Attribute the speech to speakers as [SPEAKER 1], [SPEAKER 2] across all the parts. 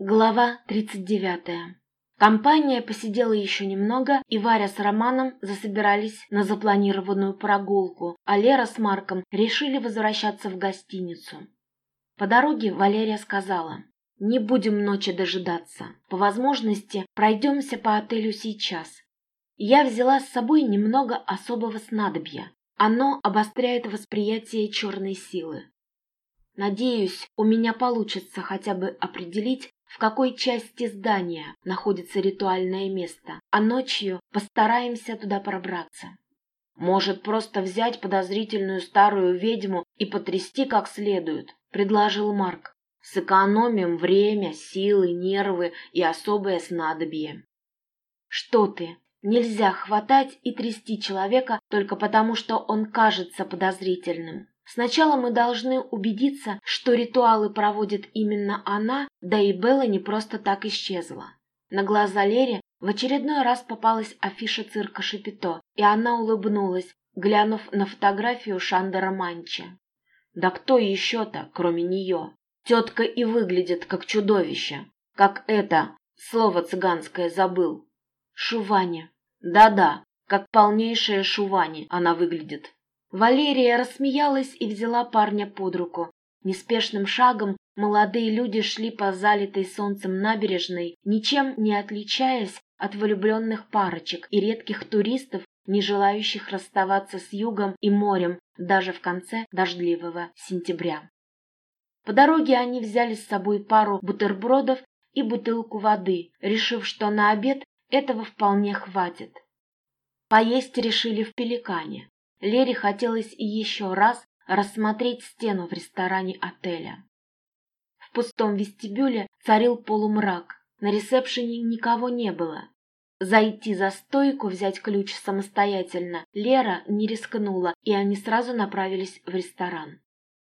[SPEAKER 1] Глава 39. Компания посидела еще немного, и Варя с Романом засобирались на запланированную прогулку, а Лера с Марком решили возвращаться в гостиницу. По дороге Валерия сказала, «Не будем ночи дожидаться. По возможности пройдемся по отелю сейчас. Я взяла с собой немного особого снадобья. Оно обостряет восприятие черной силы. Надеюсь, у меня получится хотя бы определить, в какой части здания находится ритуальное место, а ночью постараемся туда пробраться. Может, просто взять подозрительную старую ведьму и потрясти как следует, предложил Марк. Сэкономим время, силы, нервы и особое снадобье. Что ты? Нельзя хватать и трясти человека только потому, что он кажется подозрительным. Сначала мы должны убедиться, что ритуалы проводит именно она, да и Белла не просто так исчезла. На глаза Лере в очередной раз попалась афиша цирка Шапито, и она улыбнулась, глянув на фотографию Шандера Манча. Да кто еще-то, кроме нее? Тетка и выглядит как чудовище. Как это, слово цыганское забыл. Шуваня. Да-да, как полнейшая шувани она выглядит. Валерия рассмеялась и взяла парня под руку. Неспешным шагом молодые люди шли по залитой солнцем набережной, ничем не отличаясь от влюбленных парочек и редких туристов, не желающих расставаться с югом и морем даже в конце дождливого сентября. По дороге они взяли с собой пару бутербродов и бутылку воды, решив, что на обед этого вполне хватит. Поесть решили в Пеликане. Лере хотелось еще раз рассмотреть стену в ресторане отеля. В пустом вестибюле царил полумрак, на ресепшене никого не было. Зайти за стойку, взять ключ самостоятельно Лера не рискнула, и они сразу направились в ресторан.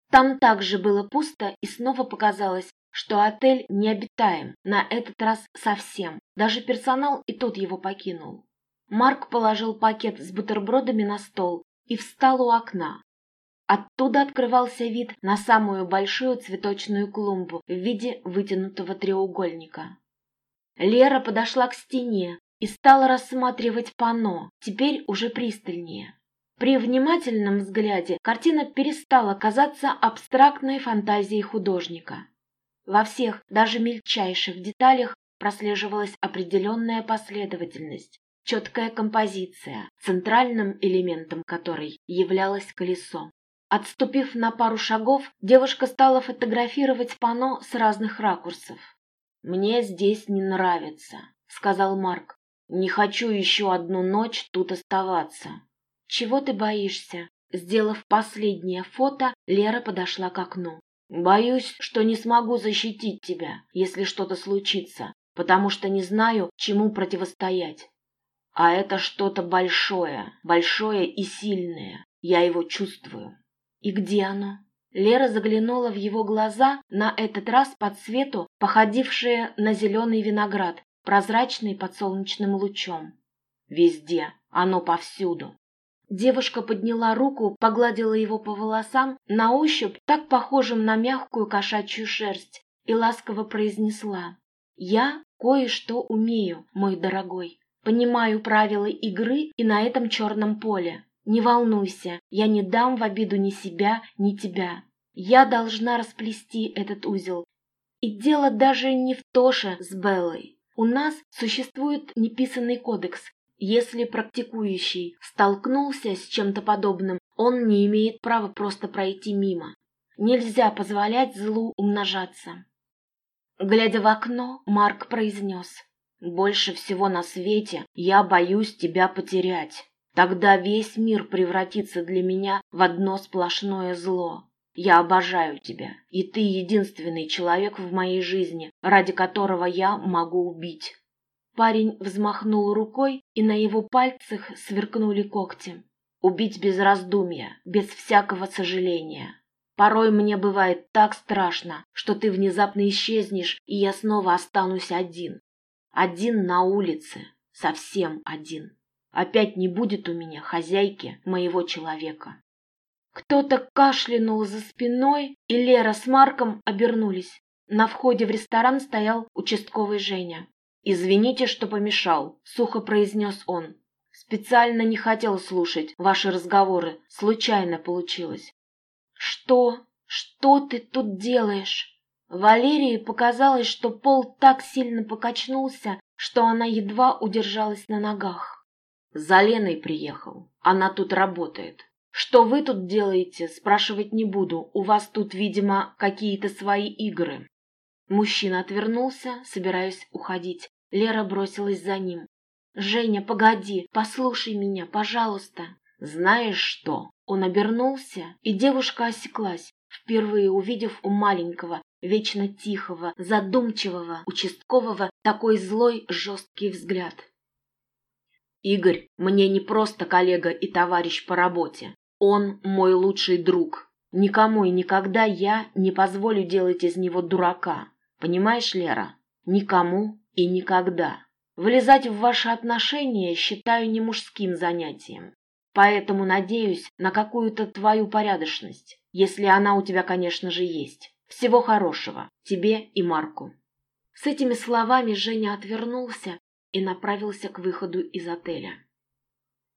[SPEAKER 1] Там также было пусто, и снова показалось, что отель необитаем, на этот раз совсем. Даже персонал и тот его покинул. Марк положил пакет с бутербродами на стол и встал у окна. Оттуда открывался вид на самую большую цветочную клумбу в виде вытянутого треугольника. Лера подошла к стене и стала рассматривать панно, теперь уже пристальнее. При внимательном взгляде картина перестала казаться абстрактной фантазией художника. Во всех, даже мельчайших деталях прослеживалась определенная последовательность, четкая композиция, центральным элементом которой являлось колесо. Отступив на пару шагов, девушка стала фотографировать панно с разных ракурсов. «Мне здесь не нравится», — сказал Марк. «Не хочу еще одну ночь тут оставаться». «Чего ты боишься?» Сделав последнее фото, Лера подошла к окну. «Боюсь, что не смогу защитить тебя, если что-то случится, потому что не знаю, чему противостоять. А это что-то большое, большое и сильное. Я его чувствую. И где оно? Лера заглянула в его глаза, на этот раз по цвету, походившие на зеленый виноград, прозрачный под солнечным лучом. Везде, оно повсюду. Девушка подняла руку, погладила его по волосам, на ощупь так похожим на мягкую кошачью шерсть, и ласково произнесла «Я кое-что умею, мой дорогой. Понимаю правила игры и на этом черном поле. Не волнуйся, я не дам в обиду ни себя, ни тебя. Я должна расплести этот узел. И дело даже не в Тоше с Беллой. У нас существует неписанный кодекс. Если практикующий столкнулся с чем-то подобным, он не имеет права просто пройти мимо. Нельзя позволять злу умножаться. Глядя в окно, Марк произнес – больше всего на свете я боюсь тебя потерять. Тогда весь мир превратится для меня в одно сплошное зло. Я обожаю тебя, и ты единственный человек в моей жизни, ради которого я могу убить». Парень взмахнул рукой, и на его пальцах сверкнули когти. «Убить без раздумья, без всякого сожаления. Порой мне бывает так страшно, что ты внезапно исчезнешь, и я снова останусь один. Один на улице, совсем один. Опять не будет у меня хозяйки моего человека. Кто-то кашлянул за спиной, и Лера с Марком обернулись. На входе в ресторан стоял участковый Женя. «Извините, что помешал», — сухо произнес он. «Специально не хотел слушать ваши разговоры. Случайно получилось». «Что? Что ты тут делаешь?» Валерии показалось, что пол так сильно покачнулся, что она едва удержалась на ногах. «За Леной приехал. Она тут работает. Что вы тут делаете, спрашивать не буду. У вас тут, видимо, какие-то свои игры». Мужчина отвернулся, собираясь уходить. Лера бросилась за ним. «Женя, погоди, послушай меня, пожалуйста». «Знаешь что?» Он обернулся, и девушка осеклась, впервые увидев у маленького, вечно тихого, задумчивого, участкового такой злой, жесткий взгляд. «Игорь мне не просто коллега и товарищ по работе. Он мой лучший друг. Никому и никогда я не позволю делать из него дурака. Понимаешь, Лера? Никому и никогда. Влезать в ваши отношения считаю не мужским занятием. Поэтому надеюсь на какую-то твою порядочность, если она у тебя, конечно же, есть. Всего хорошего тебе и Марку». С этими словами Женя отвернулся и направился к выходу из отеля.